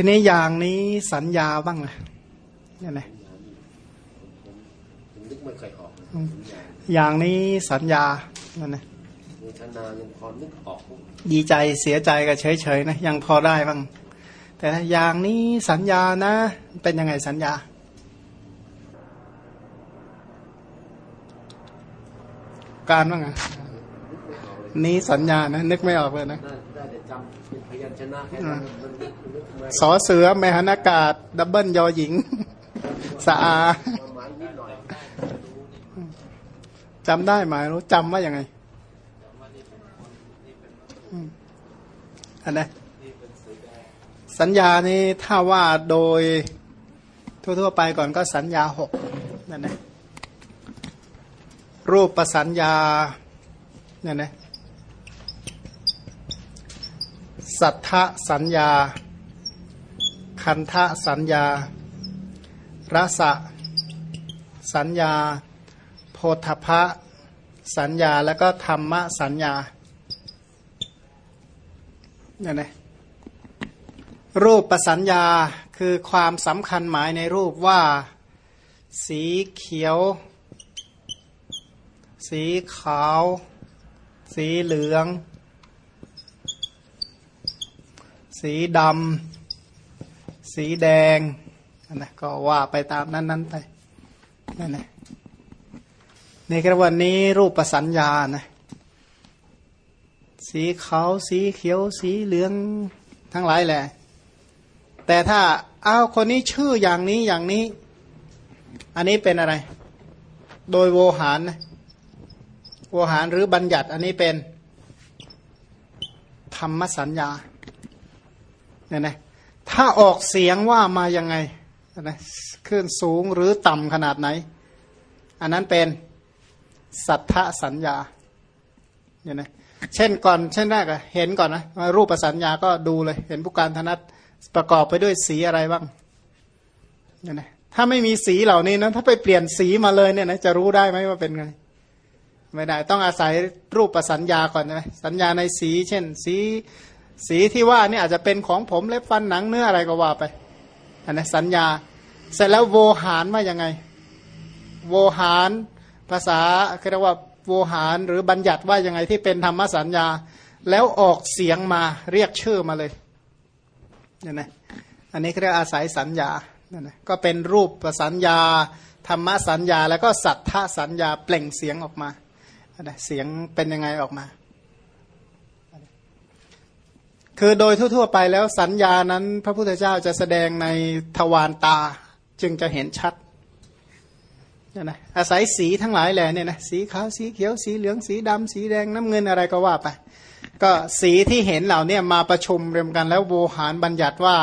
ทีนี้อย่างนี้สัญญาบ้างเลยเนี่ยนะผมนึกไม่ค่อยออกนะอย่างนี้สัญญานั่นนะเวทนายังพอนึกออกดีใจเสียใจก็เฉยๆนะยังพอได้บ้าง แต่ถ้าอย่างนี้สัญญานะ เป็นยังไงสัญญาการบ้างอะ นี้สัญญานะนึกไม่ออกเลยนะได้ได้แต่จำเป็นพยัญชนะแค่นั้นมันนึกนึกไม่สอเสือแมหนากาศ ดับเบิลยอหญิงสะอาความหมายนิดหน่อยจำได้ไหมรู้จำว่ายังไงอืมอันนะสัญญานี่ถ้าว่าโดยทั่วๆไปก่อนก็สัญญาหกนั่นนะรูปประสัญญาเนี่ยนะ สัทธสัญญา คันทะสัญญา รสะสัญญา โพธพะสัญญา แล้วก็ธรรมสัญญาเนี่ยนะรูปประสัญญาคือความสำคัญหมายในรูปว่า สีเขียว สีขาว สีเหลือง สีดำสีแดงนั่นะก็ว่าไปตามนั้น ๆ ไปนั่นนะในกระวันนี้รูปประสัญญานะสีขาวสีเขียว สีเหลืองทั้งหลายแหละ แต่ถ้าอ้าวคนนี้ชื่ออย่างนี้อย่างนี้ อันนี้เป็นอะไร โดยโวหารนะโวหารหรือบัญญัติ อันนี้เป็น ธรรมสัญญา เนี่ยนะถ้าออกเสียงว่ามายังไงนะขึ้นสูงหรือต่ำขนาดไหน อันนั้นเป็นสัทธสัญญาเนี่ยนะเช่นก่อนเช่นแรกอะเห็นก่อนนะรูปสัญญาก็ดูเลย เห็นผู้การธนัตประกอบไปด้วยสีอะไรบ้างเนี่ยนะถ้าไม่มีสีเหล่านี้นะถ้าไปเปลี่ยนสีมาเลยเนี่ยนะจะรู้ได้ไหมว่าเป็นไงไม่ได้ต้องอาศัยรูปประสัญญาก่อนใช่ไหมสัญญาในสี เช่น สี สีที่ว่านี่อาจจะเป็นของผมเล็บฟันหนังเนื้ออะไรก็ว่าไปอันนี้สัญญา เสร็จแล้วโวหารว่ายังไง โวหารภาษาเรียกว่าโวหารหรือบัญญัติว่ายังไงที่เป็นธรรมสัญญา แล้วออกเสียงมาเรียกชื่อมาเลยเนี่ยนะอันนี้เรียกอาศัยสัญญาเนี่ยนะก็เป็นรูปสัญญา ธรรมสัญญา แล้วก็สัทธสัญญาเปล่งเสียงออกมาเสียงเป็นยังไงออกมา คือโดยทั่วๆไปแล้วสัญญานั้น พระพุทธเจ้าจะแสดงในทวารตาจึงจะเห็นชัดนะอาศัยสีทั้งหลายแหละเนี่ยนะสีขาวสีเขียวสีเหลืองสีดำสีแดงน้ำเงินอะไรก็ว่าไป ก็สีที่เห็นเหล่านี้มาประชุมรวมกันแล้วโวหารบัญญัติว่า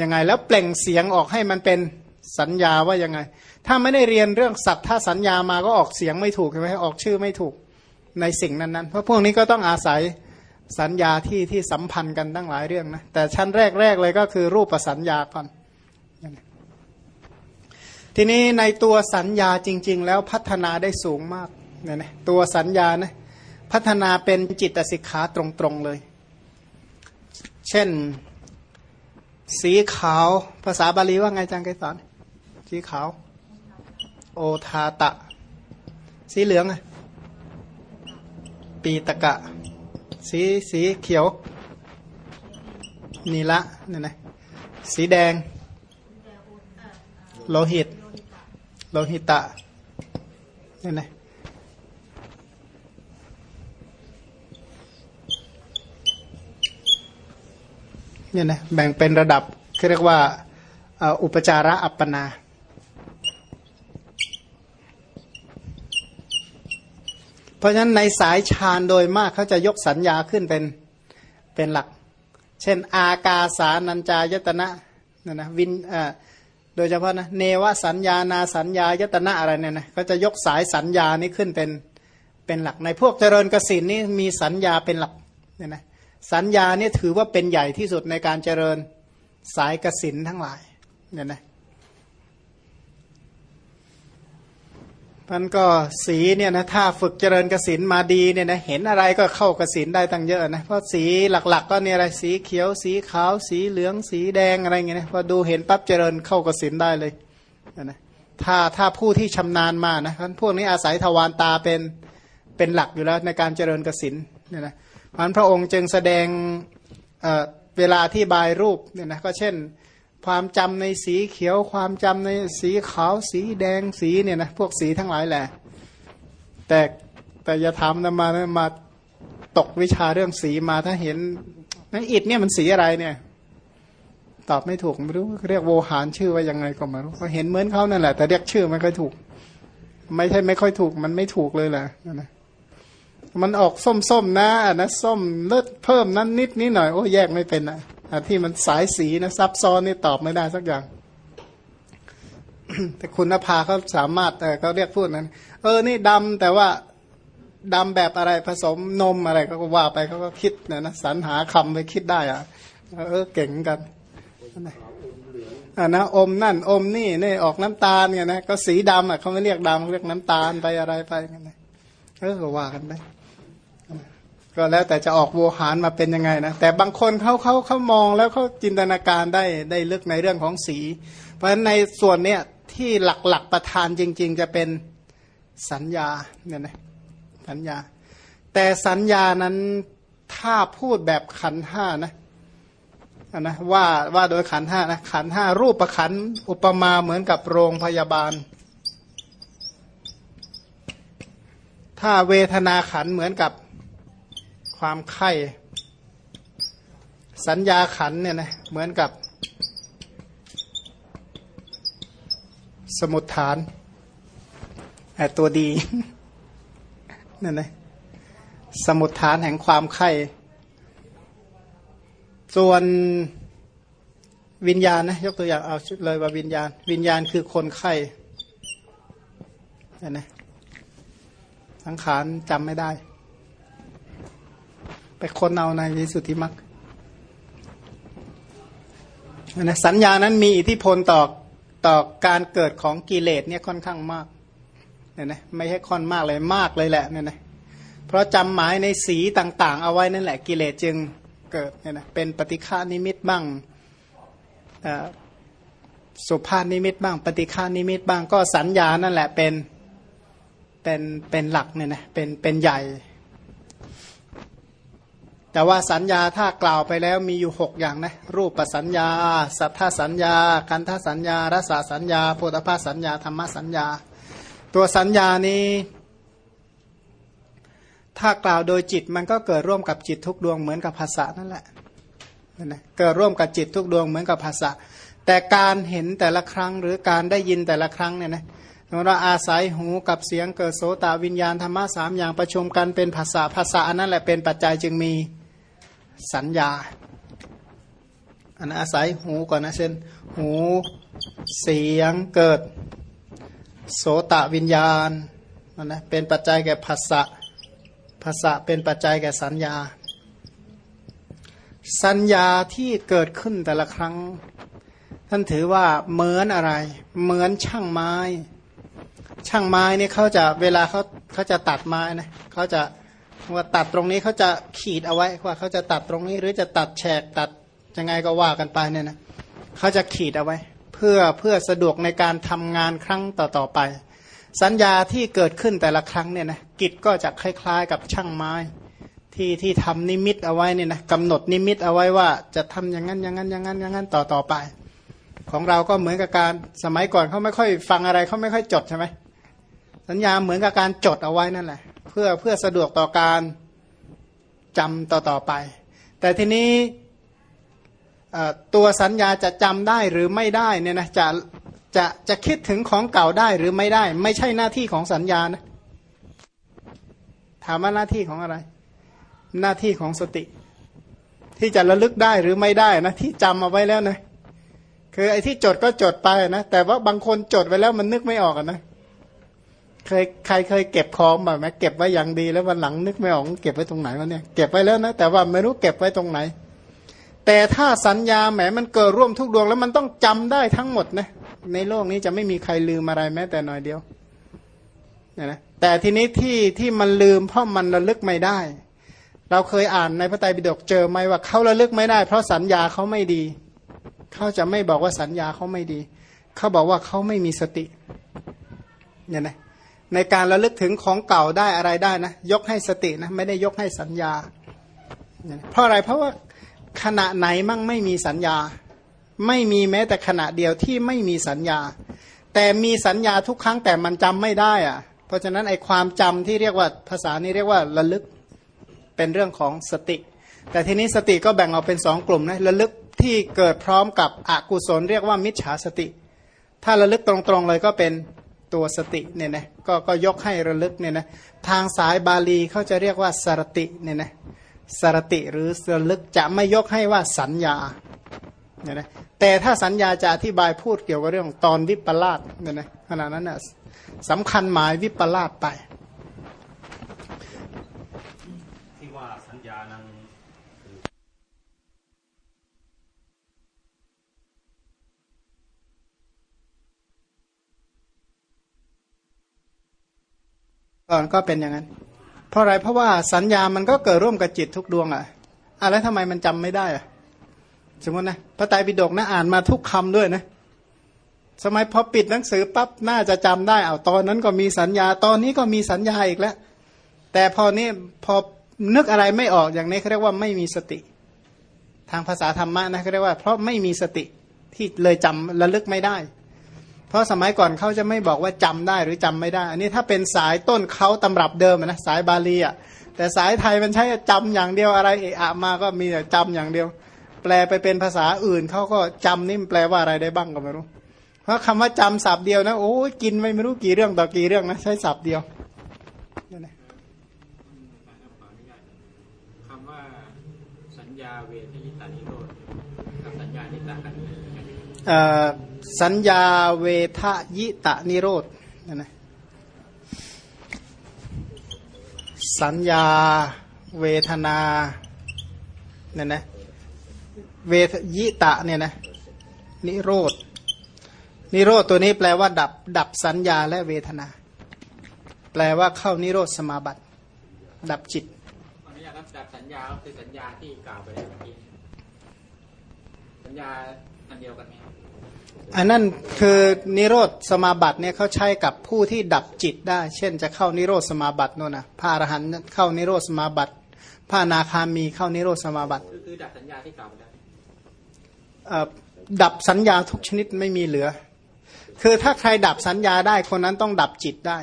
ยังไงแล้วเปล่งเสียงออกให้มันเป็นสัญญาว่ายังไง ถ้าไม่ได้เรียนเรื่องสัตว์ถ้าสัญญามาก็ออกเสียงไม่ถูกใช่ไหมออกชื่อไม่ถูกในสิ่งนั้นๆ เพราะพวกนี้ก็ต้องอาศัย สัญญาที่ที่สัมพันธ์กันตั้งหลายเรื่องนะแต่ชั้นแรก ๆ เลยก็คือรูปประสัญญาก่อนทีนี้ในตัวสัญญาจริง ๆ แล้วพัฒนาได้สูงมากเนี่ยนะตัวสัญญานะพัฒนาเป็นจิตสิกขาตรงๆเลย เช่น สีขาวภาษาบาลีว่าไงจังไกสอนสีขาว โอทาตะ สีเหลืองอะปีตะกะ สีสีเขียวนีละเนี่ยนะสีแดง โลหิต โลหิตะเนี่ยนะเนี่ยนะแบ่งเป็นระดับเรียกว่าอุปจาระอัปปนา เพราะฉะนั้นในสายฌานโดยมากเขาจะยกสัญญาขึ้นเป็นเป็นหลัก เช่น อากาสานัญจายตนะนะนะวินโดยเฉพาะนะเนวสัญญานาสัญญายตนะอะไรเนี่ยนะก็จะยกสายสัญญานี้ขึ้นเป็นเป็นหลักในพวกเจริญกสินนี่มีสัญญาเป็นหลักเนี่ยนะสัญญาเนี่ยถือว่าเป็นใหญ่ที่สุดในการเจริญสายกสินทั้งหลายเนี่ยนะ มันก็สีเนี่ยนะถ้าฝึกเจริญกสินมาดีเนี่ยนะเห็นอะไรก็เข้ากสินได้ตั้งเยอะนะเพราะสีหลักๆก็เนี่ยอะไรสีเขียวสีขาว สีเหลืองสีแดงอะไรเงี้ยนะพอดูเห็นปั๊บเจริญเข้ากสินได้เลยนะถ้าถ้าผู้ที่ชำนาญมานะท่านพวกนี้อาศัยทวารตาเป็นเป็นหลักอยู่แล้วในการเจริญกสินเนี่ยนะพันพระองค์จึงแสดงเเวลาที่บายรูปเนี่ยนะก็เช่น ความจำในสีเขียว ความจำในสีขาวสีแดงสีเนี่ยนะพวกสีทั้งหลายแหละ แต่แต่อย่าทำนะมามาตกวิชาเรื่องสีมาถ้าเห็นนั่นอิดเนี่ยมันสีอะไรเนี่ย ตอบไม่ถูกไม่รู้เรียกโวหารชื่อว่ายังไงก็ไม่รู้เห็นเหมือนเขานั่นแหละ แต่เรียกชื่อไม่ค่อยถูก ไม่ใช่ไม่ค่อยถูก มันไม่ถูกเลยแหละนะมันออกส้มๆนะนะส้มเลือดเพิ่มนั้นนิดนิดหน่อยโอ้แยกไม่เป็นอะ ที่มันสายสีนะซับซ้อนนี่ตอบไม่ได้สักอย่าง แต่คุณนภาเขาสามารถเออเขาเรียกพูดนั้น เออนี่ดำแต่ว่าดำแบบอะไรผสมนมอะไรก็ว่าไปเขาก็คิดนะนะสรรหาคำไปคิดได้อะเออเก่งกันอ่านะอมนั่น อมนี่นี่ออกน้ำตาลเนี่ยนะก็สีดำอะเขาไม่เรียกดำเรียกน้ำตาลไปอะไรไปกันนะเออก็ว่ากันไป ก็แล้วแต่จะออกโวหารมาเป็นยังไงนะแต่บางคนเขาเขาเขามองแล้วเขาจินตนาการได้ได้ลึกในเรื่องของสี เพราะฉะนั้นในส่วนเนี้ยที่หลักๆประธานจริง ๆ จะเป็นสัญญาเนี่ยนะสัญญา แต่สัญญานั้นถ้าพูดแบบขันห้านะนะว่าว่าโดยขันห้านะขันห้ารูปประขันอุปมาเหมือนกับโรงพยาบาล ถ้าเวทนาขันเหมือนกับ ความไข้สัญญาขันเนี่ยนะเหมือนกับ สมุดฐานแต่ตัวดีนั่นนะสมุดฐานแห่งความไข้ส่วนวิญญาณนะยกตัวอย่างเอาเลยว่าวิญญาณ วิญญาณคือคนไข้เห็นไหมสังขารจำไม่ได้ ไปคนเอาในวิสุทธิมรรคนะสัญญานั้นมีอิทธิพลต่อต่อการเกิดของกิเลสเนี่ยค่อนข้างมากเนี่ยนะไม่ใช่ค่อนมากเลยมากเลยแหละเนี่ยนะเพราะจำหมายในสีต่างๆ เอาไว้นั่นแหละกิเลสจึงเกิดเนี่ยนะเป็นปฏิฆานิมิตบ้างสุภาพนิมิตบ้าง ปฏิฆานิมิตบ้างก็สัญญานั่นแหละเป็นเป็นเป็นหลักเนี่ยนะเป็นเป็นใหญ่ แต่ว่าสัญญาถ้ากล่าวไปแล้วมีอยู่หกอย่างนะรูปสัญญา สัทธสัญญา คันธสัญญารสสัญญาโพธภาสัญญาธรรมสัญญา ตัวสัญญานี้ ถ้ากล่าวโดยจิตมันก็เกิดร่วมกับจิตทุกดวงเหมือนกับภาษานั่นแหละนะเกิดร่วมกับจิตทุกดวงเหมือนกับภาษาแต่การเห็นแต่ละครั้งหรือการได้ยินแต่ละครั้งเนี่ยนะเราอาศัยหูกับเสียงเกิดโสตวิญญาณธรรมะสามอย่างประชุมกันเป็นภาษาภาษานนั้นแหละเป็นปัจจัยจึงมี สัญญา อันอาศัยหูก่อนนะเช่น หูเสียงเกิด โสตวิญญาณนั่นนะเป็นปัจจัยแก่ภาษะภาษะเป็นปัจจัยแก่สัญญา สัญญาที่เกิดขึ้นแต่ละครั้ง ท่านถือว่าเหมือนอะไร เหมือนช่างไม้ ช่างไม้นี่เขาจะเวลาเขาเขาจะตัดไม้นะเขาจะ ว่าตัดตรงนี้เขาจะขีดเอาไว้ว่าเขาจะตัดตรงนี้ หรือจะตัดแฉกตัดยังไงก็ว่ากันไปเนี่ยนะเขาจะขีดเอาไว้ เพื่อเพื่อสะดวกในการทำงานครั้งต่อๆไป สัญญาที่เกิดขึ้นแต่ละครั้งเนี่ยนะกิจก็จะคล้ายๆ กับช่างไม้ ที่ที่ทำนิมิตเอาไว้เนี่ยนะกำหนดนิมิตเอาไว้ว่าจะทำอย่างนั้นอย่างนั้นอย่างนั้นอย่างนั้นต่อต่อไป ของเราก็เหมือนกับการสมัยก่อนเขาไม่ค่อยฟังอะไรเขาไม่ค่อยจดใช่ไหมสัญญาเหมือนกับการจดเอาไว้นั่นแหละ เพื่อเพื่อสะดวกต่อการจำต่อต่อไป แต่ทีนี้ตัวสัญญาจะจำได้หรือไม่ได้เนี่ยนะจะจะจะคิดถึงของเก่าได้หรือไม่ได้ ไม่ใช่หน้าที่ของสัญญานะถามว่าหน้าที่ของอะไร หน้าที่ของสติ ที่จะระลึกได้หรือไม่ได้นะที่จำเอาไว้แล้วนะคือไอ้ที่จดก็จดไปนะแต่ว่าบางคนจดไว้แล้วมันนึกไม่ออกนะ เคยใครเคยเก็บของแบบไหมเก็บไว้อย่างดีแล้ววันหลังนึกไม่ออกเก็บไว้ตรงไหนวะเนี่ยเก็บไว้แล้วนะแต่ว่าไม่รู้เก็บไว้ตรงไหน แต่ถ้าสัญญาแหมมันเกิดร่วมทุกดวงแล้วมันต้องจำได้ทั้งหมดนะในโลกนี้จะไม่มีใครลืมอะไรแม้แต่น้อยเดียวเนี่ยนะแต่ทีนี้ที่ที่มันลืมเพราะมันระลึกไม่ได้ เราเคยอ่านในพระไตรปิฎกเจอไหมว่าเขาระลึกไม่ได้ เพราะสัญญาเขาไม่ดี เขาจะไม่บอกว่าสัญญาเขาไม่ดี เขาบอกว่าเขาไม่มีสติเนี่ยนะ ในการระลึกถึงของเก่าได้อะไรได้นะ ยกให้สตินะ ไม่ได้ยกให้สัญญา เพราะอะไรเพราะว่าขณะไหนมั่งไม่มีสัญญา ไม่มีแม้แต่ขณะเดียวที่ไม่มีสัญญา แต่มีสัญญาทุกครั้งแต่มันจำไม่ได้อะเพราะฉะนั้นไอความจำที่เรียกว่าภาษานี้เรียกว่าระลึกเป็นเรื่องของสติ แต่ทีนี้สติก็แบ่งออกเป็นสองกลุ่มนะระลึกที่เกิดพร้อมกับอกุศลเรียกว่ามิจฉาสติ ถ้าระลึกตรงๆเลยก็เป็น ตัวสติเนี่ยนะก็ก็ยกให้ระลึกเนี่ยนะทางสายบาลีเขาจะเรียกว่าสรติเนี่ยนะสรติหรือระลึกจะไม่ยกให้ว่าสัญญาเนี่ยนะแต่ถ้าสัญญาจะอธิบายพูดเกี่ยวกับเรื่องตอนวิปลาสเนี่ยนะขณะนั้นน่ะสำคัญหมายวิปลาสไป ที่ว่าสัญญานั้น ก่อนก็เป็นอย่างนั้น เพราะอะไรเพราะว่าสัญญามันก็เกิดร่วมกับจิตทุกดวงอะอะแล้วทำไมมันจำไม่ได้อะสมมตินะพระไตรปิฎกนะอ่านมาทุกคำด้วยนะสมัยพอปิดหนังสือปั๊บน่าจะจำได้เอาตอนนั้นก็มีสัญญาตอนนี้ก็มีสัญญาอีกแล้ว แต่พอนี้พอนึกอะไรไม่ออกอย่างนี้เขาเรียกว่าไม่มีสติ ทางภาษาธรรมะนะเขาเรียกว่า เพราะไม่มีสติที่เลยจำระลึกไม่ได้ เพราะสมัยก่อนเขาจะไม่บอกว่าจำได้หรือจำไม่ได้ อันนี้ถ้าเป็นสายต้นเขาตำรับเดิมอะนะสายบาลีอะแต่สายไทยมันใช้จำอย่างเดียวอะไรเอะอะมาก็มีแต่จำอย่างเดียว แปลไปเป็นภาษาอื่นเขาก็จำนี่มันแปลว่าอะไรได้บ้างก็ไม่รู้ เพราะคำว่าจำศัพท์เดียวนะโอ้ยกินไม่รู้กี่เรื่องต่อกี่เรื่องนะใช้ศัพท์เดียวนั่นแหละคำว่าสัญญาเวทยิตานิโรธกับสัญญานิตากันยังไงเอ่อ สัญญาเวทยิตะนิโรธนั่นะสัญญาเวทนาเนี่ยนะเวทยิตะเนี่ยนะนิโรธนิโรธตัวนี้แปลว่าดับ ดับสัญญาและเวทนา แปลว่าเข้านิโรธสมาบัติดับจิตอนุญาตครับจากสัญญาคือสัญญาที่กล่าวไปแล้วเมื่อกี้สัญญาอันเดียวกันไหมครับ อันนั้นคือนิโรธสมาบัติเนี่ยเขาใช้กับผู้ที่ดับจิตได้ เช่นจะเข้านิโรธสมาบัติโน่นนะพระอรหันต์เข้านิโรธสมาบัติพระอนาคามีเข้านิโรธสมาบัติคือคือดับสัญญาที่กล่าวไปแล้วเอ่อดับสัญญาทุกชนิดไม่มีเหลือ คือถ้าใครดับสัญญาได้คนนั้นต้องดับจิตได้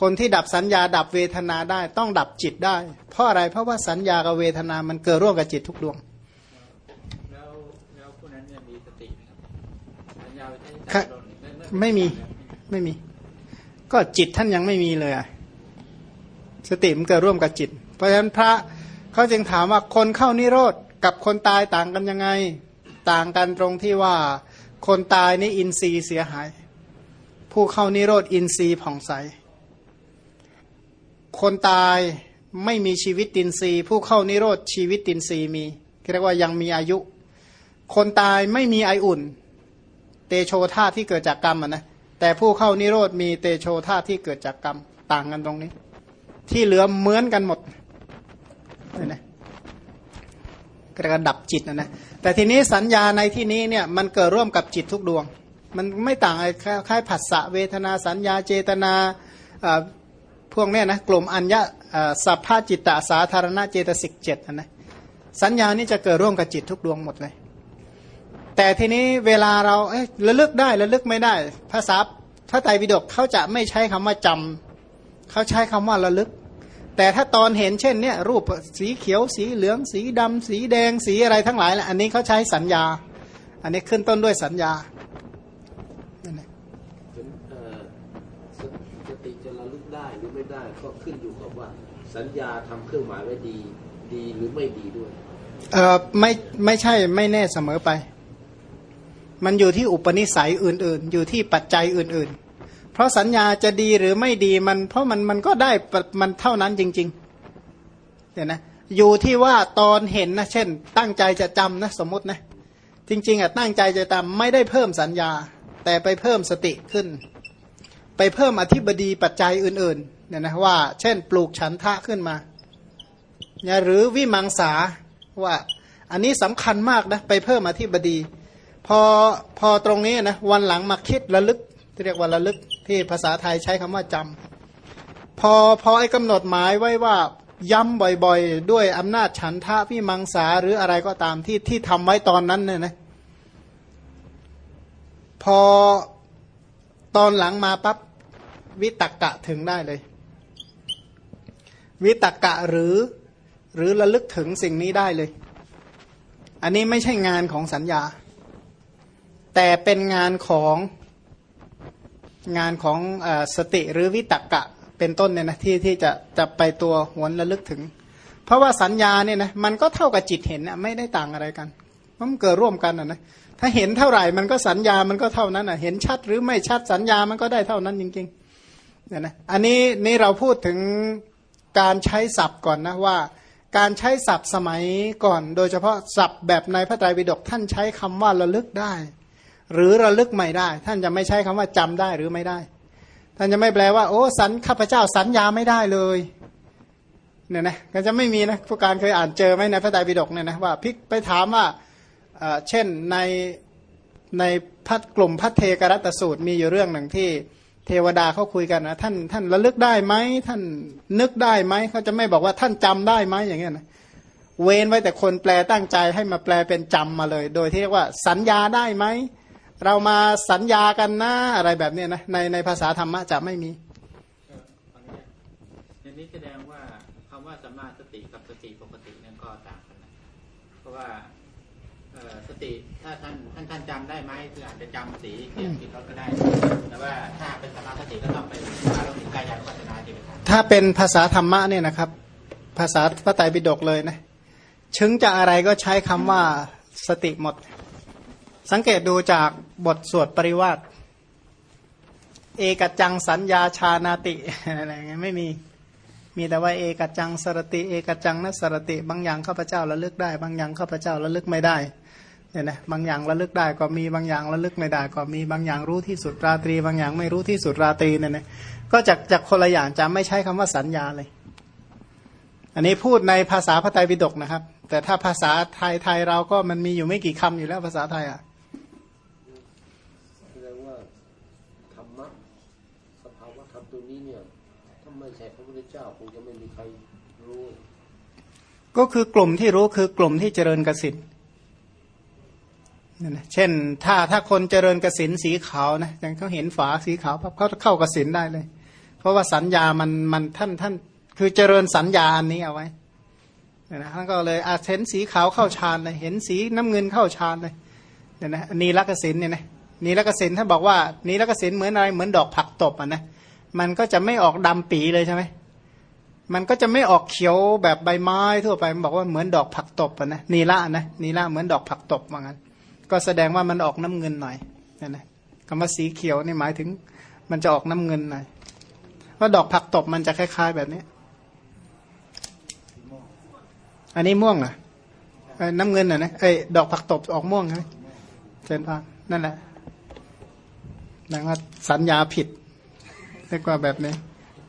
คนที่ดับสัญญาดับเวทนาได้ต้องดับจิตได้ เพราะอะไรเพราะว่าสัญญากับเวทนามันเกิดร่วมกับจิตทุกดวง ไม่มีไม่มี ก็จิตท่านยังไม่มีเลยอะสติมันเกิดร่วมกับจิต เพราะฉะนั้นพระเขาจึงถามว่าคนเข้านิโรธกับคนตายต่างกันยังไง ต่างกันตรงที่ว่า คนตายนี่อินทรีย์เสียหาย ผู้เข้านิโรธอินทรีย์ผ่องใส คนตายไม่มีชีวิตตินทรีย์ ผู้เข้านิโรธชีวิตตินทรีย์มีเรียกว่ายังมีอายุ คนตายไม่มีไออุ่น เตโชธาที่เกิดจากกรรมอะนะแต่ผู้เข้านิโรธมีเตโชธาที่เกิดจากกรรมต่างกันตรงนี้ ที่เหลือเหมือนกันหมดนี่นะกระดับจิตนะนะแต่ทีนี้สัญญาในที่นี้เนี่ยมันเกิดร่วมกับจิตทุกดวง มันไม่ต่างอะไรคล้ายผัสสะเวทนาสัญญาเจตนาอ่าพวกนี้นะกลุ่มอัญญะสัพพะจิตตสาธารณเจตสิกเจ็ดนะนะสัญญานี่จะเกิดร่วมกับจิตทุกดวงหมดเลย แต่ทีนี้เวลาเราเอ้ยระลึกได้ระลึกไม่ได้ ภาษาพระไตรปิฎกเขาจะไม่ใช้คำว่าจำเขาใช้คำว่าระลึก แต่ถ้าตอนเห็นเช่นเนี่ยรูปสีเขียวสีเหลือง สีดำสีแดงสีอะไรทั้งหลายแหละอันนี้เขาใช้สัญญา อันนี้ขึ้นต้นด้วยสัญญานั่นแหละเป็นเอ่อสสติจะระลึกได้หรือไม่ได้ก็ขึ้นอยู่กับว่า สัญญาทำเครื่องหมายไว้ดี ดีหรือไม่ดีด้วยเออไม่ไม่ใช่ไม่แน่เสมอไป มันอยู่ที่อุปนิสัยอื่น ๆ อยู่ที่ปัจจัยอื่น ๆ เพราะสัญญาจะดีหรือไม่ดีมัน เพราะมันมันก็ได้มันเท่านั้นจริงๆเดี๋ยนะอยู่ที่ว่าตอนเห็นนะเช่น ตั้งใจจะจำนะสมมตินะจริง ๆอะตั้งใจจะจำไม่ได้เพิ่มสัญญา แต่ไปเพิ่มสติขึ้น ไปเพิ่มอธิบดีปัจจัยอื่นๆเนี่ยนะว่า เช่น ปลูกฉันทะขึ้นมาเนี่ยหรือวิมังสาว่าอันนี้สำคัญมากนะไปเพิ่มอธิบดี พอพอตรงนี้นะวันหลังมาคิดระลึกที่เรียกว่าระลึกที่ภาษาไทยใช้คำว่าจำพอพอไอ้กำหนดหมายไว้ว่าย้ำบ่อยๆ ด้วยอำนาจฉันทะวิมังสาหรืออะไรก็ตามที่ที่ทำไว้ตอนนั้นเนี่ยนะพอตอนหลังมาปั๊บวิตกกะถึงได้เลย วิตกกะหรือหรือระลึกถึงสิ่งนี้ได้เลย อันนี้ไม่ใช่งานของสัญญา แต่เป็นงานของงานของอสติหรือวิตกกะเป็นต้นเนี่ยนะที่ที่จะจะไปตัวหวนระลึกถึง เพราะว่าสัญญาเนี่ยนะมันก็เท่ากับจิตเห็นนะไม่ได้ต่างอะไรกันมันเกิดร่วมกันนะนะถ้าเห็นเท่าไหร่มันก็สัญญามันก็เท่านั้นอะเห็นชัดหรือไม่ชัดสัญญามันก็ได้เท่านั้นจริงๆเนี่ยนะอันนี้นี่เราพูดถึงการใช้ศัพท์ก่อนนะว่า การใช้ศัพท์สมัยก่อน โดยเฉพาะศัพท์แบบในพระไตรปิฎกท่านใช้คำว่าระลึกได้ หรือระลึกไม่ได้ ท่านจะไม่ใช้คำว่าจำได้หรือไม่ได้ ท่านจะไม่แปลว่า โอ้สันข้าพเจ้าสัญญาไม่ได้เลยเนี่ยนะก็จะไม่มีนะผู้การเคยอ่านเจอไหมในพระไตรปิฎกเนี่ยนะว่าพิกไปถามว่าเช่นในในพัดกลุ่มพัทเทกรัตสูตรมีอยู่เรื่องหนึ่งที่เทวดาเขาคุยกันนะท่านท่านระลึกได้ไหมท่านนึกได้ไหมเขาจะไม่บอกว่าท่านจำได้ไหมอย่างเงี้ยนะเว้นไว้แต่คนแปลตั้งใจให้มาแปลเป็นจำมาเลย โดยที่เรียกว่าสัญญาได้ไหม เรามาสัญญากันนะอะไรแบบนี้นะในในภาษาธรรมะจะไม่มีอย่างนี้แสดงว่าคำว่าสัมมาสติกับสติปกตินั่นก็ต่างกันนะเพราะว่าสติถ้าท่านท่านท่านจำได้ไหมคืออาจจะจำสีเขียนผิดก็ได้ แต่ว่าถ้าเป็นสมาสติก็ต้องเป็นอารมณ์กายานุปัสสนาจิตถ้าเป็นภาษาธรรมะเนี่ยนะครับ ภาษาพระไตรปิฎกเลยนะชึงจะอะไรก็ใช้คำว่าสติหมด สังเกตดูจากบทสวดปริวาสเอกจังสัญญาชานาติอะไรเงี้ยไม่มีมีแต่ว่าเอกจังสรติ เอกจังนัสรติ บางอย่างข้าพเจ้าระลึกได้ บางอย่างข้าพเจ้าระลึกไม่ได้เนี่ยนะบางอย่างระลึกได้ก็มีบางอย่างระลึกไม่ได้ก็มีบางอย่างรู้ที่สุดราตรี บางอย่างไม่รู้ที่สุดราตรีเนี่ยนะก็จากจากคนละอย่างจะไม่ใช้คำว่าสัญญาเลย อันนี้พูดในภาษาพระไตรปิฎกนะครับ แต่ถ้าภาษาไทยไทยเราก็มันมีอยู่ไม่กี่คำอยู่แล้วภาษาไทยอะแสดงว่าธรรมะสภาวะธรรมตัวนี้เนี่ยถ้าไม่ใช่พระพุทธเจ้าคงจะไม่มีใครรู้ ก็คือกลุ่มที่รู้คือกลุ่มที่เจริญกสิทธิ์นี่ยเช่น ถ้าถ้าคนเจริญกสินสีขาวนะอย่างเขาเห็นฝาสีขาวพับเขาเข้ากสินได้เลย เพราะว่าสัญญามันมันท่านท่าน คือเจริญสัญญาอันนี้เอาไว้นะท่านก็เลยอาเห็นสีขาวเข้าฌานเลยเห็นสีน้ำเงินเข้าฌานเลยเนี่ยนะนีรักสินเนี่ยนะนีรักสินท่านบอกว่านีรักสินเหมือนอะไรเหมือนดอกผักตบอะนะมันก็จะไม่ออกดำปีเลยใช่ไหม มันก็จะไม่ออกเขียวแบบใบไม้ทั่วไปมันบอกว่าเหมือนดอกผักตบนะนีละนะนีละเหมือนดอกผักตบว่างั้น ก็แสดงว่ามันออกน้ำเงินหน่อยนั่นนะคำว่าสีเขียวนี่หมายถึง มันจะออกน้ำเงินหน่อยว่าดอกผักตบมันจะคล้าย ๆ แบบนี้ อันนี้ม่วงอะน้ำเงินอะนะไอ้ดอกผักตบออกม่วงใช่ไหมเจนพานนั่นแหละนังว่าสัญญาผิดเรียกว่าแบบนี้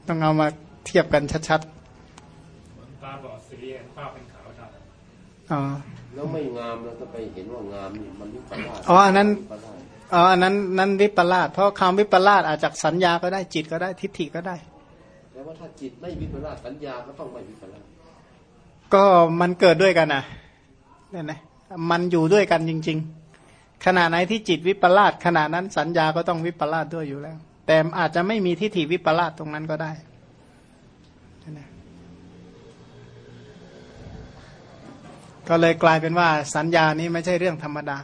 ต้องเอามา เทียบกันชัดๆตาบอดสีป้าเป็นขาวดำอ๋อแล้วไม่งามแล้วก็ไปเห็นว่างามนี่มันวิปลาสอ๋ออันนั้นอ๋ออันนั้นนั้นวิปลาสเพราะคำวิปลาสอาจจะสัญญาก็ได้จิตก็ได้ทิฏฐิก็ได้แต่ว่าถ้าจิตไม่วิปลาสสัญญาก็ต้องไม่วิปลาสก็มันเกิดด้วยกันนะเนี่ยนะมันอยู่ด้วยกันจริง ๆ ขณะไหนที่จิตวิปลาสขณะนั้นสัญญาก็ต้องวิปลาสด้วยอยู่แล้ว แต่อาจจะไม่มีทิฏฐิวิปลาสตรงนั้นก็ได้ ก็เลยกลายเป็นว่าสัญญานี้ไม่ใช่เรื่องธรรมดา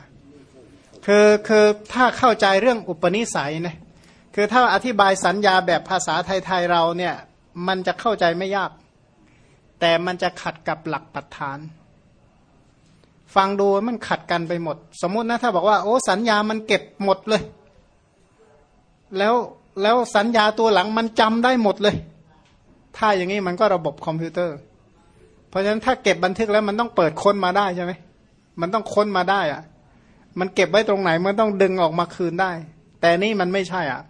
คือคือถ้าเข้าใจเรื่องอุปนิสัยนะคือถ้าอธิบายสัญญาแบบภาษาไทยๆเราเนี่ยมันจะเข้าใจไม่ยาก แต่มันจะขัดกับหลักปัฏฐาน ฟังดูมันขัดกันไปหมด สมมุตินะถ้าบอกว่าโอ้สัญญามันเก็บหมดเลย แล้วแล้วสัญญาตัวหลังมันจำได้หมดเลย ถ้าอย่างนี้มันก็ระบบคอมพิวเตอร์ ราะฉะนั้นถ้าเก็บบันทึกแล้วมันต้องเปิดค้นมาได้ใช่ไหมมันต้องค้นมาได้อะมันเก็บไว้ตรงไหนมันต้องดึงออกมาคืนได้ แต่นี่มันไม่ใช่อะ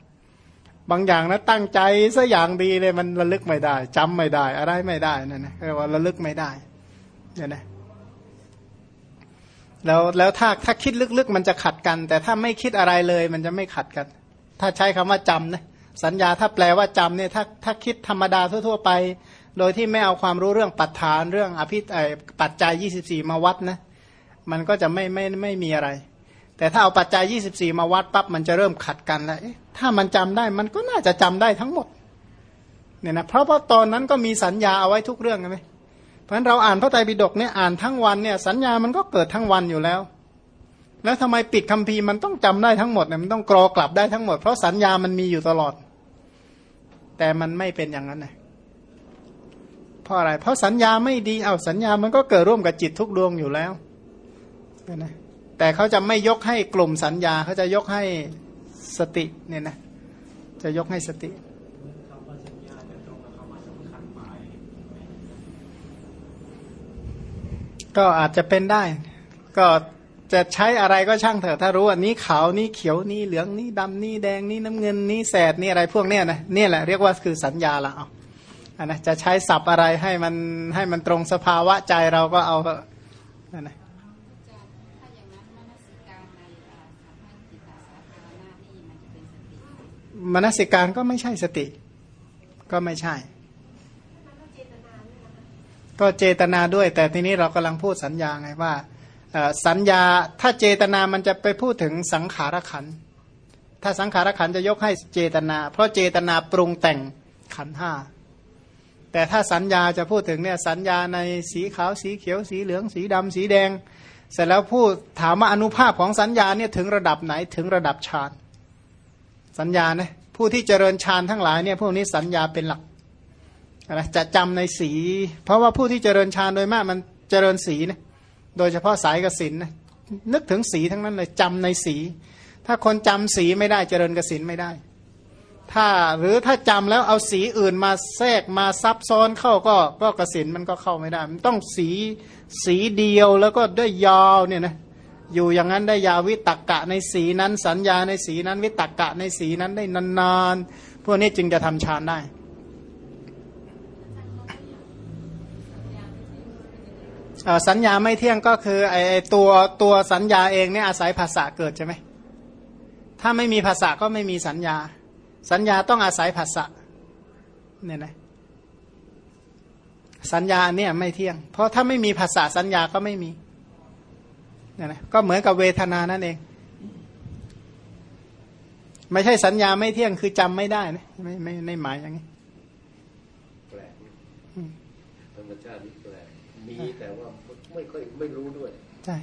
บางอย่างนะตั้งใจซะอย่างดีเลยมันระลึกไม่ได้จำไม่ได้ อะไรไม่ได้นั่นนะเรียกว่าระลึกไม่ได้เนี่ยนะแล้วแล้วถ้าถ้าคิดลึกๆ มันจะขัดกัน แต่ถ้าไม่คิดอะไรเลย มันจะไม่ขัดกัน ถ้าใช้คำว่าจำนะสัญญาถ้าแปลว่าจำเนี่ยถ้าถ้าคิดธรรมดาทั่ว ๆ ไป โดยที่ไม่เอาความรู้เรื่องปัจฐานเรื่องอภิไอปัจจัย 24 มาวัดนะมันก็จะไม่ไม่ไม่มีอะไร แต่ถ้าเอาปัจจัย 24 มาวัดปั๊บมันจะเริ่มขัดกันแล้วถ้ามันจำได้มันก็น่าจะจำได้ทั้งหมดเนี่ยนะเพราะว่าตอนนั้นก็มีสัญญาเอาไว้ทุกเรื่องใช่ไหมเพราะฉะนั้นเราอ่านพระไตรปิฎกเนี่ยอ่านทั้งวันเนี่ยสัญญามันก็เกิดทั้งวันอยู่แล้ว แล้วทำไมปิดคัมภีร์มันต้องจำได้ทั้งหมดเนี่ยมันต้องกรอกลับได้ทั้งหมด เพราะสัญญามันมีอยู่ตลอด แต่มันไม่เป็นอย่างนั้นนะ เพราะอะไร เพราะสัญญาไม่ดีเอาสัญญามันก็เกิดร่วมกับจิตทุกดวงอยู่แล้วนะแต่เขาจะไม่ยกให้กลุ่มสัญญาเขาจะยกให้สติเนี่ยนะจะยกให้สติก็อาจจะเป็นได้ ก็จะใช้อะไรก็ช่างเถอะ ถ้ารู้ว่านี้ขาวนี้เขียวนี้เหลืองนี้ดำนี้แดงนี้น้ำเงินนี้แสดนี่อะไรพวกเนี้ยนะเนี่ยแหละเรียกว่าคือสัญญาละเอา นนะจะใช้ศัพท์อะไรให้มันให้มันตรงสภาวะใจเราก็เอาอันนั้นมนสิการในาสัมพันติตานก็ไม่ใช่สติ ก็ไม่ใช่ ก็เจตนาด้วย แต่ทีนี้เรากำลังพูดสัญญาไงว่าสัญญาถ้าเจตนามันจะไปพูดถึงสังขารขัน ถ้าสังขารขันจะยกให้เจตนา เพราะเจตนาปรุงแต่งขันห้า แต่ถ้าสัญญาจะพูดถึงเนี่ยสัญญาในสีขาวสีเขียวสีเหลืองสีดำสีแดง เสร็จแล้วพูดถามว่าอนุภาพของสัญญาเนี่ยถึงระดับไหนถึงระดับฌานสัญญาเนะผู้ที่เจริญฌานทั้งหลายเนี่ยพวกนี้สัญญาเป็นหลักนะจะจำในสี เพราะว่าผู้ที่เจริญฌานโดยมากมันเจริญสีนะโดยเฉพาะสายกสินนะนึกถึงสีทั้งนั้นเลยจำในสี ถ้าคนจำสีไม่ได้เจริญกสินไม่ได้ ถ้าหรือถ้าจำแล้วเอาสีอื่นมาแทรกมาซับซ้อนเข้าก็ก็กสินมันก็เข้าไม่ได้ มันต้องสีสีเดียวแล้วก็ด้วยยาวเนี่ยนะอยู่อย่างนั้นได้ยาววิตักกะในสีนั้น สัญญาในสีนั้นวิตักกะในสีนั้นได้นานๆ พวกนี้จึงจะทำฌานได้ สัญญาไม่เที่ยงก็คือไอตัวตัวสัญญาเองเนี่ยอาศัยภาษาเกิดใช่ไหมถ้าไม่มีภาษาก็ไม่มีสัญญา สัญญาต้องอาศัยภาษาเนี่ยนะสัญญาเนี่ยไม่เที่ยง เพราะถ้าไม่มีภาษาสัญญาก็ไม่มีเนี่ยนะก็เหมือนกับเวทนานั่นเอง ไม่ใช่สัญญาไม่เที่ยงคือจำไม่ได้นะไม่ไม่ไม่หมายอย่างนี้แปลกนะธรรมชาตินี่แปลกมีแต่ว่าไม่ค่อยไม่รู้ด้วยใช่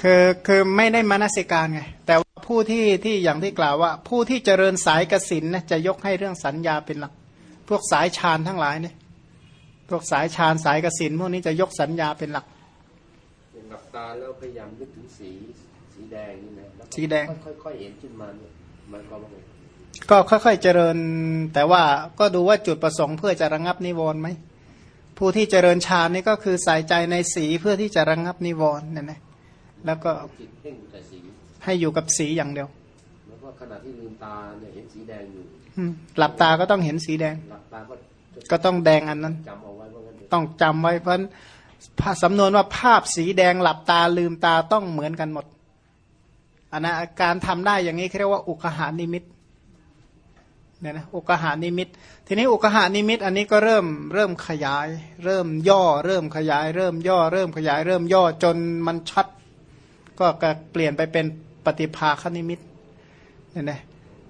คือคือไม่ได้มนสิการไงแต่ว่า ผู้ที่ที่อย่างที่กล่าวว่า ผู้ที่เจริญสายกสินนะจะยกให้เรื่องสัญญาเป็นหลัก พวกสายฌานทั้งหลายเนี่ยพวกสายฌานสายกสินพวกนี้จะยกสัญญาเป็นหลักอย่างหลับตาแล้วพยายามนึกถึงสีสีแดงนี่นะแล้วก็สีแดงค่อยๆเห็นขึ้นมาเนี่ยมันก็ว่าไงก็ค่อยๆเจริญ แต่ว่าก็ดูว่าจุดประสงค์เพื่อจะระงับนิวรณ์ไหมผู้ที่เจริญฌานนี่ก็คือใส่ใจในสีเพื่อที่จะระงับนิวรณ์เนี่ยนะแล้วก็จิตเพ่งอยู่แต่สี ให้อยู่กับสีอย่างเดียว แล้วก็ขณะที่ลืมตาเนี่ยเห็นสีแดงอยู่อืมหลับตาก็ต้องเห็นสีแดง หลับตาก็จะก็ต้องแดงอันนั้นจำเอาไว้ว่างั้นเถอะต้องจำไว้เพราะภาสำนวนว่าภาพสีแดงหลับตาลืมตาต้องเหมือนกันหมดอันนะการทำได้อย่างนี้เขาเรียกว่าอุคหานิมิตเนี่ยนะอุกหานิมิต ทีนี้อุกหานิมิต อันนี้ก็เริ่มเริ่มขยาย เริ่มย่อ เริ่มขยาย เริ่มย่อ เริ่มขยาย เริ่มย่อจนมันชัด ก็เปลี่ยนไปเป็น ปฏิภาคนิมิตเนี่ยนะ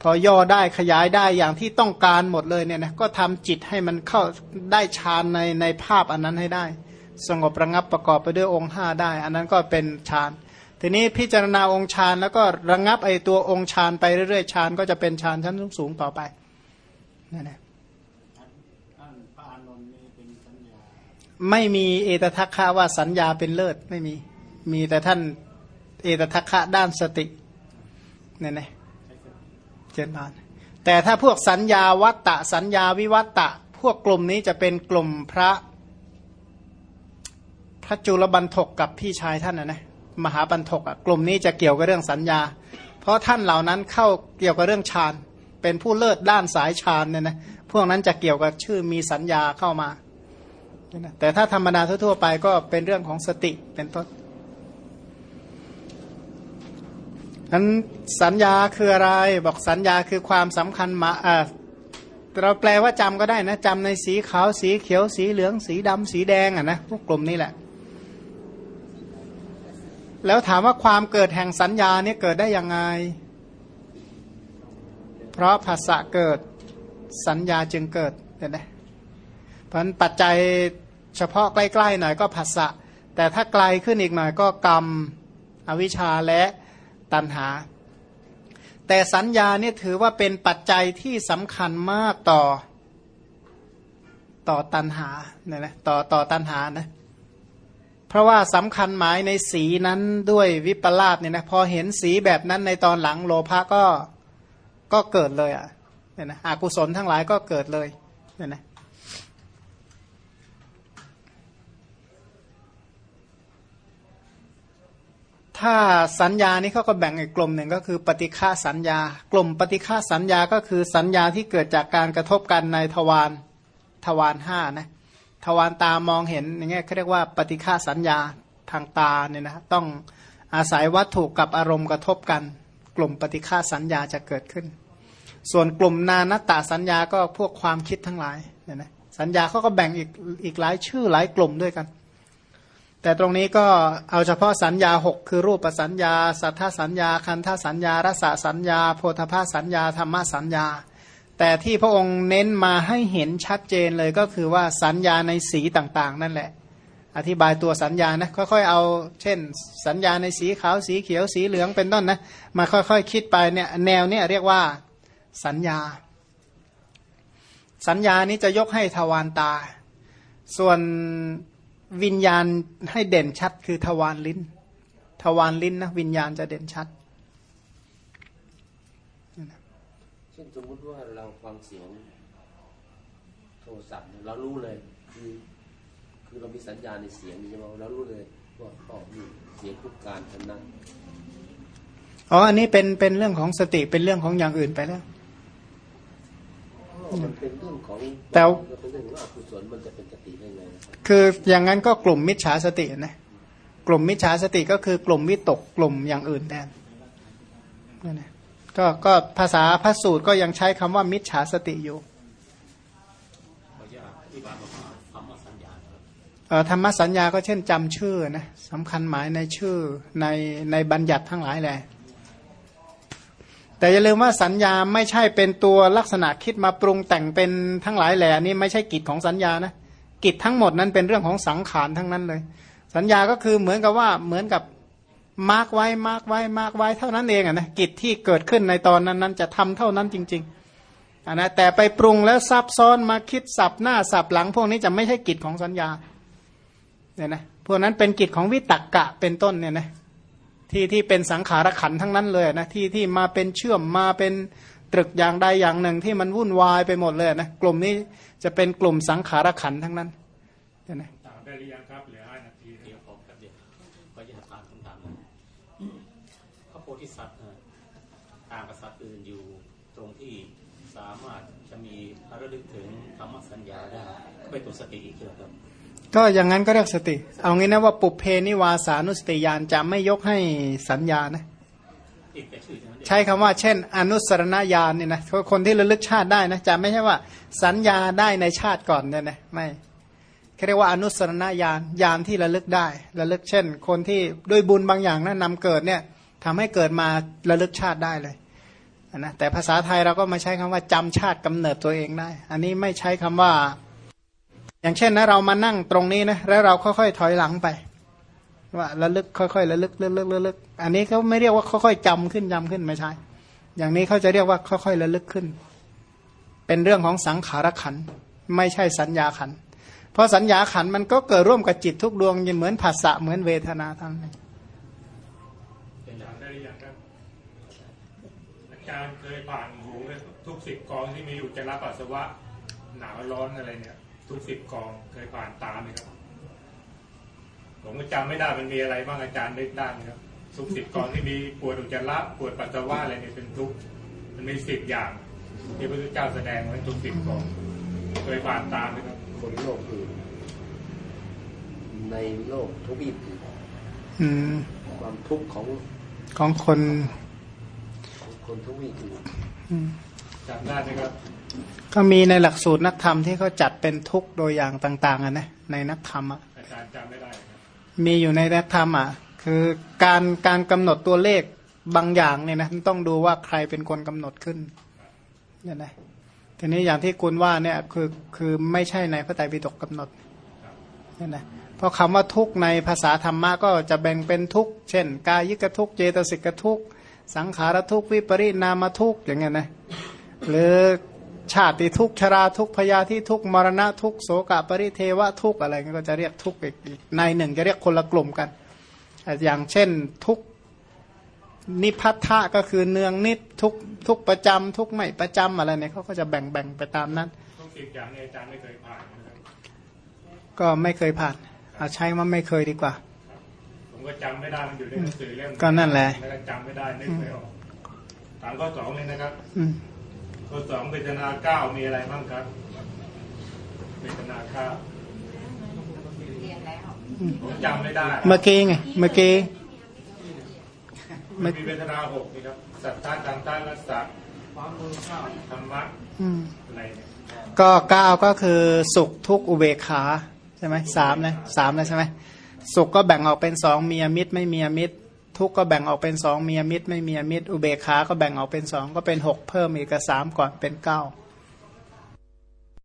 พอย่อได้ขยายได้อย่างที่ต้องการหมดเลยเนี่ยนะก็ทำจิตให้มันเข้าได้ฌานในในภาพอันนั้นให้ได้ สงบระงับประกอบไปด้วยองค์ห้าได้ อันนั้นก็เป็นฌานทีนี้พิจารณาองค์ฌานแล้วก็ระงับไอตัวองค์ฌานไปเรื่อยๆฌานก็จะเป็นฌานชั้นสูงๆต่อไปนั่นแหละท่านพระอานนท์นี่เป็นสัญญาไม่มีเอตทัคคะว่าสัญญาเป็นเลิศไม่มี มีแต่ท่าน เอตทัคคะด้านสติเนี่ยนะเจนบานแต่ถ้าพวกสัญญาวัตตะสัญญาวิวัตตะ พวกกลุ่มนี้จะเป็นกลุ่มพระพระจุลบันทกกับพี่ชายท่านนะนะมหาบันทกอะกลุ่มนี้จะเกี่ยวกับเรื่องสัญญา เพราะท่านเหล่านั้นเข้าเกี่ยวกับเรื่องฌานเป็นผู้เลิศด้านสายฌานเนี่ยนะพวกนั้นจะเกี่ยวกับชื่อมีสัญญาเข้ามาแต่ถ้าธรรมดาทั่วๆไปก็เป็นเรื่องของสติเป็นต้น นั้นสัญญาคืออะไร บอกสัญญาคือความสำคัญมาอ่เราแปลว่าจำก็ได้นะจำในสีขาวสีเขียวสีเหลืองสีดำสีแดงอะนะพวกกลุ่มนี้แหละ แล้วถามว่าความเกิดแห่งสัญญาเนี่ยเกิดได้ยังไง เพราะภาษะเกิดสัญญาจึงเกิดเห็นไหมเพราะนั้นปัจจัยเฉพาะใกล้ๆหน่อยก็ภาษะแต่ถ้าไกลขึ้นอีกหน่อยก็กรรม อวิชชาและ ตัณหา แต่สัญญาเนี่ยถือว่าเป็นปัจจัยที่สำคัญมากต่อ ต่อตัณหาเนี่ยนะต่อต่อตัณหานะเพราะว่าสำคัญหมายในสีนั้นด้วยวิปลาสเนี่ยนะพอเห็นสีแบบนั้นในตอนหลังโลภะก็ก็เกิดเลยอะเนี่ยนะอกุศลทั้งหลายก็เกิดเลยเนี่ยนะ ถ้าสัญญานี้เขาก็แบ่งอีกกลุ่มหนึ่งก็คือปฏิฆาสัญญา กลุ่มปฏิฆาสัญญาก็คือสัญญาที่เกิดจากการกระทบกันในทวารทวารห้านะทวารตามองเห็นอย่างเงี้ยเขาเรียกว่าปฏิฆาสัญญาทางตาเนี่ยนะต้องอาศัยวัตถุกับอารมณ์กระทบกัน กลุ่มปฏิฆาสัญญาจะเกิดขึ้น ส่วนกลุ่มนานตาสัญญาก็พวกความคิดทั้งหลายเนี่ยนะสัญญาเขาก็แบ่งอีกอีกหลายชื่อหลายกลุ่มด้วยกัน แต่ตรงนี้ก็เอาเฉพาะสัญญาหกคือรูปสัญญา สัทธสัญญา คันธสัญญารสสัญญา โพธภาสัญญาธรรมสัญญา แต่ที่พระองค์เน้นมาให้เห็นชัดเจนเลยก็คือว่าสัญญาในสีต่างๆ นั่นแหละ อธิบายตัวสัญญานะค่อยๆเอา เช่น สัญญาในสีขาวสีเขียวสีเหลืองเป็นต้นนะมาค่อยๆคคิดไปเนี่ยแนวเนี่ยเรียกว่าสัญญา สัญญานี้จะยกให้ทวารตา ส่วน วิญญาณให้เด่นชัด คือทวารลิ้น ทวารลิ้นนะวิญญาณจะเด่นชัดเช่นสมมติว่าเราฟังเสียงโทรศัพท์เนี่ยเรารู้เลย คือคือเรามีสัญญาณในเสียงนี่ใช่ไหมเรารู้เลยว่าอ๋อนี่เสียงทุกการทันนั้นอ๋ออันนี้เป็นเป็นเรื่องของสติเป็นเรื่องของอย่างอื่นไปแล้วอ๋อ มันเป็นเรื่องของแต่เป็นเรื่องของอกุศลมันจะเป็นสติได้ไงคืออย่างนั้นก็กลุ่มมิจฉาสตินะกลุ่มมิจฉาสติก็คือกลุ่มวิตกกลุ่มอย่างอื่นแทนนั่นนะก็ก็ภาษาพระสูตรก็ยังใช้คำว่ามิจฉาสติอยู่ขออนุญาตอธิบายว่าคำว่าสัญญาครับเอ่อธรรมสัญญาก็เช่นจำชื่อนะสำคัญหมายในชื่อในในบัญญัติทั้งหลายแหละ แต่อย่าลืมว่าสัญญาไม่ใช่เป็นตัวลักษณะคิดมาปรุงแต่งเป็นทั้งหลายแหล่นี่ไม่ใช่กิจของสัญญานะกิจทั้งหมดนั้นเป็นเรื่องของสังขารทั้งนั้นเลย สัญญาก็คือเหมือนกับว่าเหมือนกับ mark ไว้ mark ไว้ mark ไว้เท่านั้นเองอะนะกิจที่เกิดขึ้นในตอนนั้นนั้นจะทำเท่านั้นจริงๆอะนะแต่ไปปรุงแล้วซับซ้อนมาคิดสับหน้าสับหลัง พวกนี้จะไม่ใช่กิจของสัญญาเนี่ยนะพวกนั้นเป็นกิจของวิตักกะเป็นต้นเนี่ยนะ ที่ที่เป็นสังขารขันธ์ทั้งนั้นเลยนะที่ที่มาเป็นเชื่อมมาเป็นตรึกอย่างใดอย่างหนึ่งที่มันวุ่นวายไปหมดเลยนะกลุ่มนี้จะเป็นกลุ่มสังขารขันธ์ทั้งนั้นเนี่ยนะถามได้หรือยังครับเหลือห้านาทีนะเดี๋ยวขอแป๊บเดียวขออนุญาตถามคำถามหนึงพระโพธิสัตว์นะต่างกับสัตว์อื่นอยู่ตรงที่สามารถจะมีระลึกถึงธรรมสัญญาได้เป็นตัวสติอีกเช่ครับ ก็อย่างนั้นก็เรียกสติ เอางี้นะว่าปุเพนิวาสานุสติญาณจะไม่ยกให้สัญญานะใช้คำว่า เช่น อนุสรณญาณเนี่ยนะคนที่ระลึกชาติได้นะจะไม่ใช่ว่า สัญญาได้ในชาติก่อนเนี่ยนะไม่เขาเรียกว่าอนุสรณญาณญาณที่ระลึกได้ระลึกเช่น คนที่ด้วยบุญบางอย่างนะนำเกิดเนี่ยทำให้เกิดมาระลึกชาติได้เลยนะแต่ภาษาไทยเราก็มาใช้คำว่าจำชาติกำเนิดตัวเองได้ อันนี้ไม่ใช้คำว่า อย่างเช่นนะเรามานั่งตรงนี้นะแล้วเราค่อยๆถอยหลังไป ว่าระลึกค่อยๆระลึกระลึกระลึกอันนี้เขาไม่เรียกว่าค่อยๆจำขึ้นจำขึ้นไม่ใช่ อย่างนี้เขาจะเรียกว่าค่อยๆระลึกขึ้น เป็นเรื่องของสังขารขันไม่ใช่สัญญาขันเพราะสัญญาขันมันก็เกิดร่วมกับจิตทุกดวงเหมือนภาษะเหมือนเวทนาทั้งนั้นถามได้หรือาจารย์เคยผ่านหูทุกสิบกองที่มีอุจจาระปัสสาวะหนาวร้อนอะไรเนี่ย ทุกสิบกองเคยผ่านตามไหมครับ ผมก็จำไม่ได้มันมีอะไรบ้างอาจารย์นึกได้ไหมครับ ทุกสิบกองที่มีปวดอุจจาระปวดปัสสาวะอะไรเนี่ยเป็นทุกมันมีสิบอย่าง ที่พระพุทธเจ้าแสดงไว้ทุกสิบกอง เคยผ่านตามไหมครับ คนโลกอื่นในโลกทวีปอื่นอืมความทุกข์ของของคนของคนทวีปอื่นอืมจำได้ไหมครับ ก็มีในหลักสูตรนักธรรมที่เขาจัดเป็นทุกข์โดยอย่างต่างๆอะนะในนักธรรมอะอาจารย์จำไม่ได้ครับมีอยู่ในนักธรรมอะคือการการกำหนดตัวเลขบางอย่างเนี่ยนะต้องดูว่าใครเป็นคนกำหนดขึ้นเนี่ยนะทีนี้อย่างที่คุณว่าเนี่ยคือคือไม่ใช่ในพระไตรปิฎกกำหนดเนี่ยนะเพราะคำว่าทุกข์ในภาษาธรรมะก็จะแบ่งเป็นทุกข์เช่น กายิกทุกข์เจตสิกทุกข์สังขารทุกข์วิปริณามทุกข์อย่างเงี้ยนะหรือ ชาติทุกข์ชราทุกข์พยาธิทุกข์มรณะทุกข์โสกปริเทวะทุกข์อะไรเงี้ยก็จะเรียกทุกข์อีกอีกในหนึ่งจะเรียกคนละกลุ่มกัน อย่างเช่นทุกนิพัทธะก็คือเนืองนิดทุกทุกประจำทุกไม่ประจำอะไรเนี่ยเขาก็จะแบ่งแบ่งไปตามนั้นทุกสิบอย่างเนี่ยอาจารย์ไม่เคยผ่านนะครับก็ไม่เคยผ่านเอาใช้ว่าไม่เคยดีกว่า ผมก็จำไม่ได้มันอยู่ในหนังสือเล่มก็นั่นแหละแล้วก็จำไม่ได้นึกไม่ออกถามข้อสองเลยนะครับอืม ข้อสองเวทนาเก้ามีอะไรบ้างครับเวทนาเก้าเรียนแล้วผมจำไม่ได้เมื่อกี้ไงเมื่อกี้มันมีเวทนาหกนี่ครับสัทธาตันตาลัสสะธรรมะอืมอะไรเนี่ยก็เก้าก็คือสุขทุกข์อุเบกขาใช่ไหมสามนะสามนะใช่ไหมสุขก็แบ่งออกเป็นสองมีอมิตรไม่มีอมิตร ทุกก็แบ่งออกเป็นสองมีอมิตรไม่มีอมิตรอุเบกขาก็แบ่งออกเป็นสองก็เป็นหกเพิ่มอีกสามก่อนเป็นเก้า